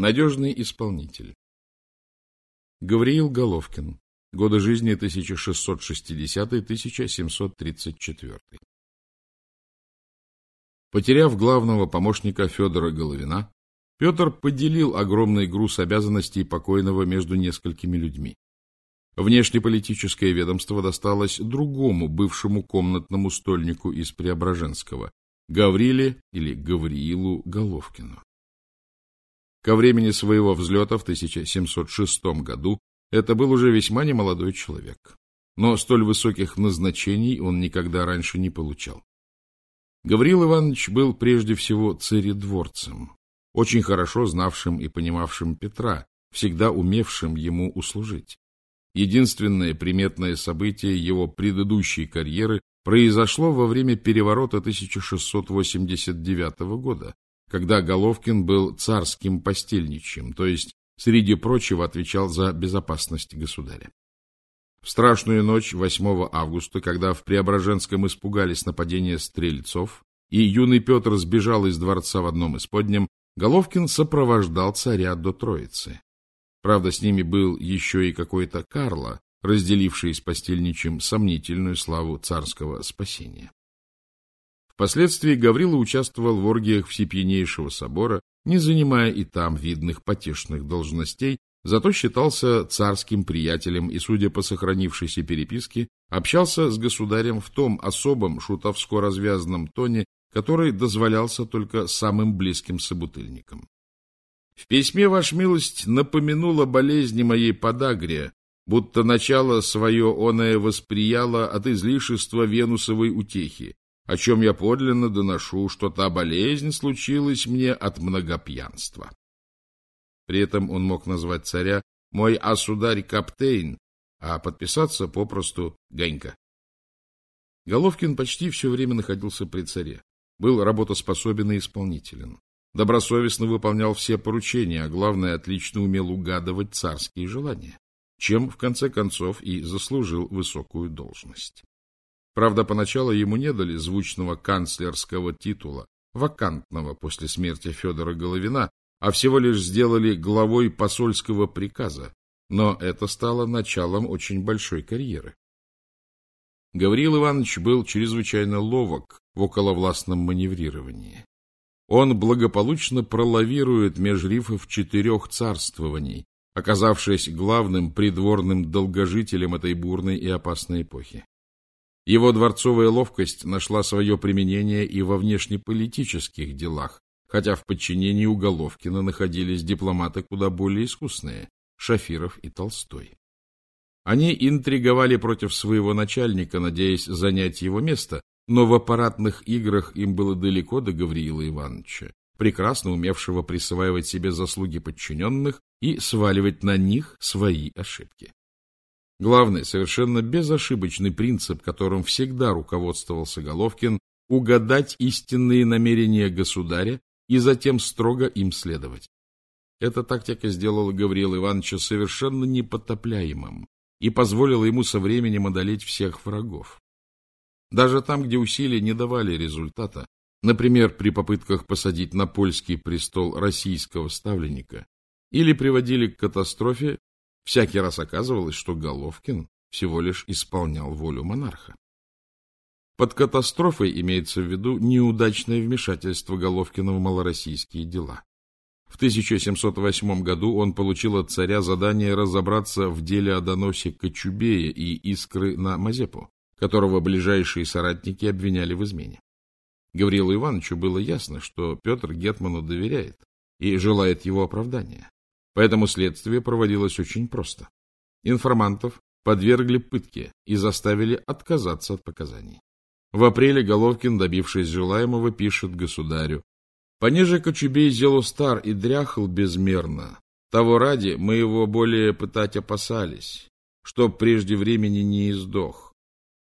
Надежный исполнитель. Гавриил Головкин. Годы жизни 1660-1734. Потеряв главного помощника Федора Головина, Петр поделил огромный груз обязанностей покойного между несколькими людьми. Внешнеполитическое ведомство досталось другому бывшему комнатному стольнику из Преображенского, Гавриле или Гавриилу Головкину. Ко времени своего взлета в 1706 году это был уже весьма немолодой человек. Но столь высоких назначений он никогда раньше не получал. Гавриил Иванович был прежде всего царедворцем, очень хорошо знавшим и понимавшим Петра, всегда умевшим ему услужить. Единственное приметное событие его предыдущей карьеры произошло во время переворота 1689 года, когда Головкин был царским постельничьим, то есть, среди прочего, отвечал за безопасность государя. В страшную ночь 8 августа, когда в Преображенском испугались нападения стрельцов, и юный Петр сбежал из дворца в одном из подням, Головкин сопровождал царя до Троицы. Правда, с ними был еще и какой-то Карло, разделивший с постельничем сомнительную славу царского спасения. Впоследствии Гаврила участвовал в оргиях Всепьянейшего собора, не занимая и там видных потешных должностей, зато считался царским приятелем и, судя по сохранившейся переписке, общался с государем в том особом шутовско-развязанном тоне, который дозволялся только самым близким собутыльникам. В письме, ваш милость, напомянула болезни моей подагре, будто начало свое оное восприяло от излишества венусовой утехи, о чем я подлинно доношу, что та болезнь случилась мне от многопьянства. При этом он мог назвать царя «мой осударь-каптейн», а подписаться попросту «Ганька». Головкин почти все время находился при царе, был работоспособен и исполнителен, добросовестно выполнял все поручения, а главное, отлично умел угадывать царские желания, чем, в конце концов, и заслужил высокую должность. Правда, поначалу ему не дали звучного канцлерского титула, вакантного после смерти Федора Головина, а всего лишь сделали главой посольского приказа, но это стало началом очень большой карьеры. Гавриил Иванович был чрезвычайно ловок в околовластном маневрировании. Он благополучно пролавирует меж рифов четырех царствований, оказавшись главным придворным долгожителем этой бурной и опасной эпохи. Его дворцовая ловкость нашла свое применение и во внешнеполитических делах, хотя в подчинении у Головкина находились дипломаты куда более искусные – Шафиров и Толстой. Они интриговали против своего начальника, надеясь занять его место, но в аппаратных играх им было далеко до Гавриила Ивановича, прекрасно умевшего присваивать себе заслуги подчиненных и сваливать на них свои ошибки. Главный, совершенно безошибочный принцип, которым всегда руководствовался Головкин, угадать истинные намерения государя и затем строго им следовать. Эта тактика сделала Гавриила Ивановича совершенно непотопляемым и позволила ему со временем одолеть всех врагов. Даже там, где усилия не давали результата, например, при попытках посадить на польский престол российского ставленника, или приводили к катастрофе, Всякий раз оказывалось, что Головкин всего лишь исполнял волю монарха. Под катастрофой имеется в виду неудачное вмешательство Головкина в малороссийские дела. В 1708 году он получил от царя задание разобраться в деле о доносе Кочубея и Искры на Мазепу, которого ближайшие соратники обвиняли в измене. Гаврилу Ивановичу было ясно, что Петр Гетману доверяет и желает его оправдания. Поэтому следствие проводилось очень просто. Информантов подвергли пытке и заставили отказаться от показаний. В апреле Головкин, добившись желаемого, пишет государю. «Пониже Кочубей зело стар и дряхл безмерно. Того ради мы его более пытать опасались, чтоб прежде времени не издох».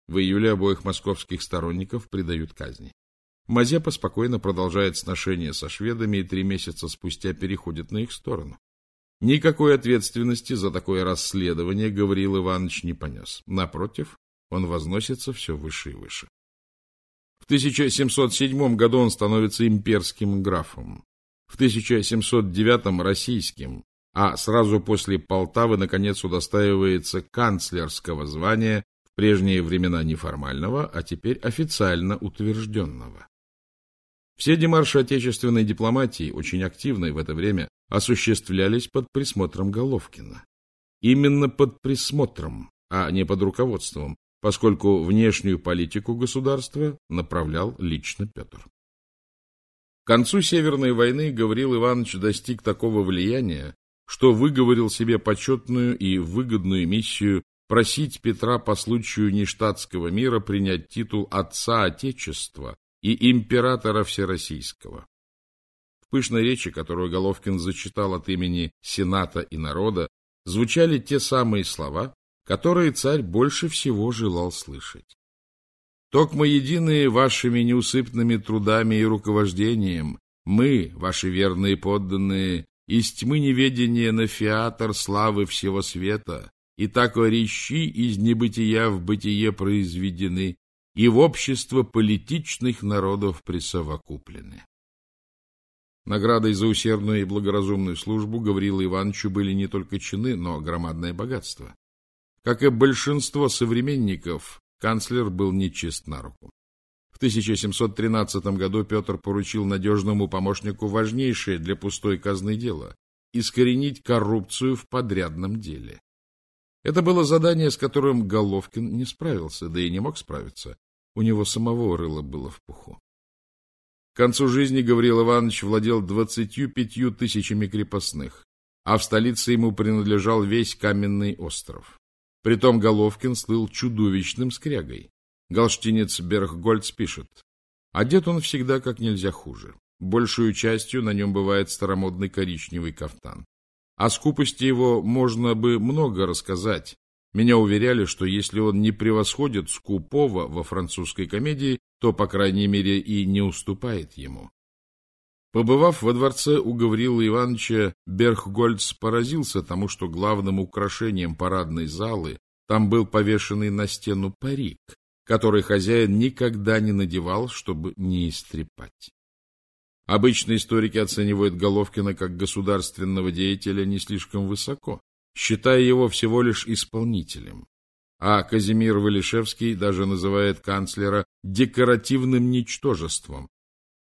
В июле обоих московских сторонников предают казни. Мазепа спокойно продолжает сношение со шведами и три месяца спустя переходит на их сторону. Никакой ответственности за такое расследование Гавриил Иванович не понес. Напротив, он возносится все выше и выше. В 1707 году он становится имперским графом. в 1709 российским, а сразу после Полтавы, наконец, удостаивается канцлерского звания, в прежние времена неформального, а теперь официально утвержденного. Все демарши отечественной дипломатии, очень активной в это время, осуществлялись под присмотром Головкина. Именно под присмотром, а не под руководством, поскольку внешнюю политику государства направлял лично Петр. К концу Северной войны Гаврил Иванович достиг такого влияния, что выговорил себе почетную и выгодную миссию просить Петра по случаю нештатского мира принять титул Отца Отечества и Императора Всероссийского. Пышной речи, которую Головкин зачитал от имени Сената и народа, звучали те самые слова, которые царь больше всего желал слышать. «Токмо единые вашими неусыпными трудами и руковождением, мы, ваши верные подданные, из тьмы неведения на фиатор славы всего света, и тако речи из небытия в бытие произведены, и в общество политичных народов присовокуплены. Наградой за усердную и благоразумную службу Гаврила Ивановичу были не только чины, но громадное богатство. Как и большинство современников, канцлер был нечист на руку. 1713 году Петр поручил надежному помощнику важнейшее для пустой казны дело – искоренить коррупцию в подрядном деле. Это было задание, с которым Головкин не справился, да и не мог справиться. У него самого рыло было в пуху. К концу жизни Гавриил Иванович владел двадцатью пятью тысячами крепостных, а в столице ему принадлежал весь каменный остров. Притом Головкин слыл чудовищным скрягой. Галштинец Берггольц пишет. Одет он всегда как нельзя хуже. Большую частью на нем бывает старомодный коричневый кафтан. О скупости его можно бы много рассказать. Меня уверяли, что если он не превосходит скупого во французской комедии, то, по крайней мере, и не уступает ему. Побывав во дворце у Гаврила Ивановича, Берггольц поразился тому, что главным украшением парадной залы там был повешенный на стену парик, который хозяин никогда не надевал, чтобы не истрепать. Обычно историки оценивают Головкина как государственного деятеля не слишком высоко, считая его всего лишь исполнителем. А Казимир Валишевский даже называет канцлера декоративным ничтожеством.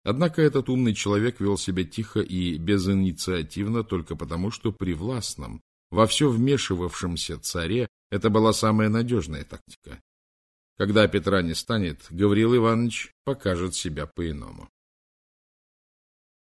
Однако этот умный человек вел себя тихо и безинициативно только потому, что при властном, во все вмешивавшемся царе это была самая надежная тактика. Когда Петра не станет, Гавриил Иванович покажет себя по-иному.